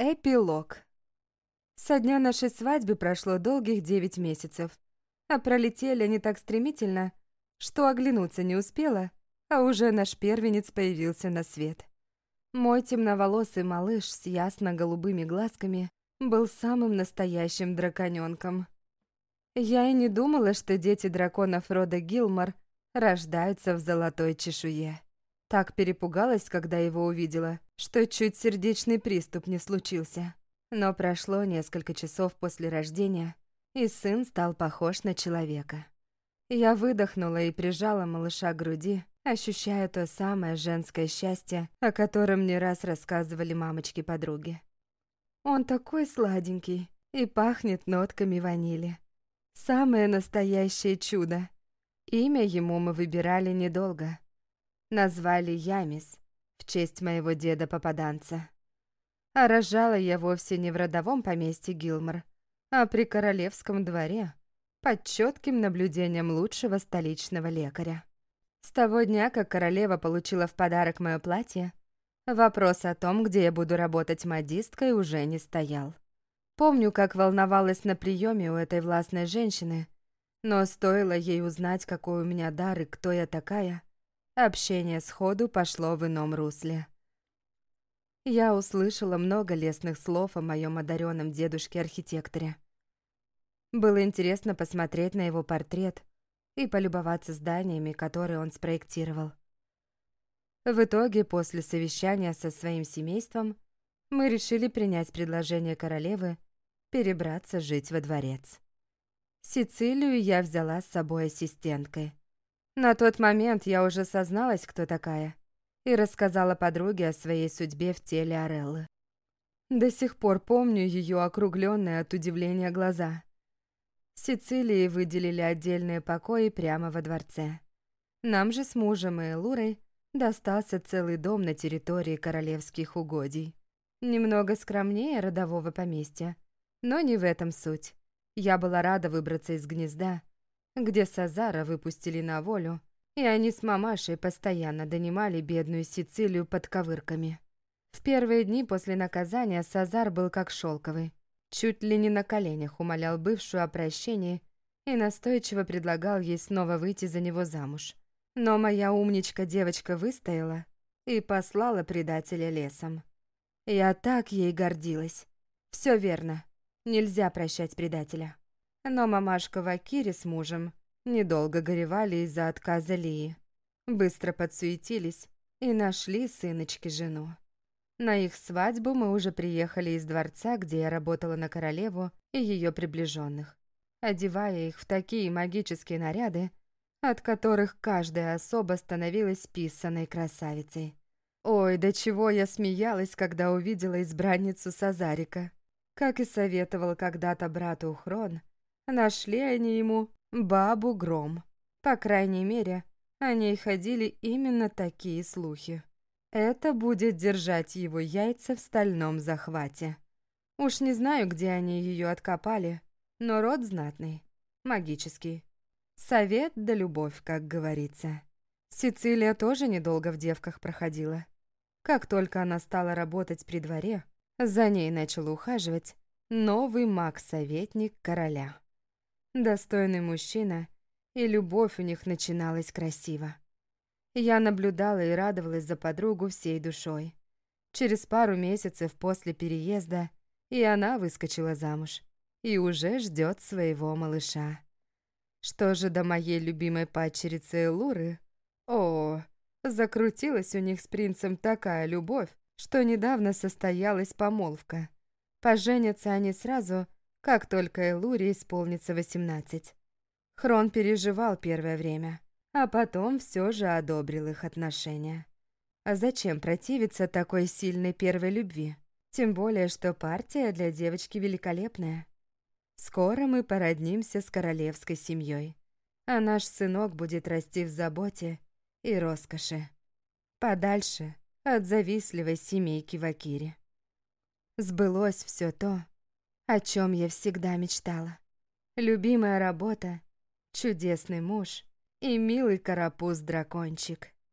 Эпилог. Со дня нашей свадьбы прошло долгих девять месяцев, а пролетели они так стремительно, что оглянуться не успела, а уже наш первенец появился на свет. Мой темноволосый малыш с ясно-голубыми глазками был самым настоящим драконёнком. Я и не думала, что дети драконов рода Гилмор рождаются в золотой чешуе. Так перепугалась, когда его увидела, что чуть сердечный приступ не случился. Но прошло несколько часов после рождения, и сын стал похож на человека. Я выдохнула и прижала малыша к груди, ощущая то самое женское счастье, о котором не раз рассказывали мамочки-подруги. Он такой сладенький и пахнет нотками ванили. Самое настоящее чудо. Имя ему мы выбирали недолго. Назвали Ямис в честь моего деда-попаданца. А рожала я вовсе не в родовом поместье Гилмор, а при королевском дворе, под четким наблюдением лучшего столичного лекаря. С того дня, как королева получила в подарок мое платье, вопрос о том, где я буду работать модисткой, уже не стоял. Помню, как волновалась на приеме у этой властной женщины, но стоило ей узнать, какой у меня дар и кто я такая, Общение сходу пошло в ином русле. Я услышала много лестных слов о моем одаренном дедушке-архитекторе. Было интересно посмотреть на его портрет и полюбоваться зданиями, которые он спроектировал. В итоге, после совещания со своим семейством, мы решили принять предложение королевы перебраться жить во дворец. Сицилию я взяла с собой ассистенткой. На тот момент я уже созналась, кто такая, и рассказала подруге о своей судьбе в теле Ореллы. До сих пор помню ее округленные от удивления глаза. Сицилии выделили отдельные покои прямо во дворце. Нам же с мужем и Лурой достался целый дом на территории королевских угодий. Немного скромнее родового поместья, но не в этом суть. Я была рада выбраться из гнезда, где Сазара выпустили на волю, и они с мамашей постоянно донимали бедную Сицилию под ковырками. В первые дни после наказания Сазар был как шелковый. Чуть ли не на коленях умолял бывшую о прощении и настойчиво предлагал ей снова выйти за него замуж. Но моя умничка-девочка выстояла и послала предателя лесом. Я так ей гордилась. Все верно. Нельзя прощать предателя. Но мамашка Вакири с мужем недолго горевали из-за отказа Лии. Быстро подсуетились и нашли сыночки жену. На их свадьбу мы уже приехали из дворца, где я работала на королеву и ее приближенных, одевая их в такие магические наряды, от которых каждая особа становилась писаной красавицей. Ой, до чего я смеялась, когда увидела избранницу Сазарика. Как и советовал когда-то брату Хрон, Нашли они ему бабу Гром. По крайней мере, о ней ходили именно такие слухи. Это будет держать его яйца в стальном захвате. Уж не знаю, где они ее откопали, но род знатный, магический. Совет да любовь, как говорится. Сицилия тоже недолго в девках проходила. Как только она стала работать при дворе, за ней начал ухаживать новый маг-советник короля. Достойный мужчина, и любовь у них начиналась красиво. Я наблюдала и радовалась за подругу всей душой. Через пару месяцев после переезда и она выскочила замуж и уже ждет своего малыша. Что же до моей любимой падчерицы Элуры? О, закрутилась у них с принцем такая любовь, что недавно состоялась помолвка. Поженятся они сразу – как только Элуре исполнится восемнадцать. Хрон переживал первое время, а потом все же одобрил их отношения. А зачем противиться такой сильной первой любви? Тем более, что партия для девочки великолепная. Скоро мы породнимся с королевской семьей, а наш сынок будет расти в заботе и роскоши. Подальше от завистливой семейки Вакири. Сбылось все то, о чем я всегда мечтала. Любимая работа, чудесный муж и милый карапуз-дракончик.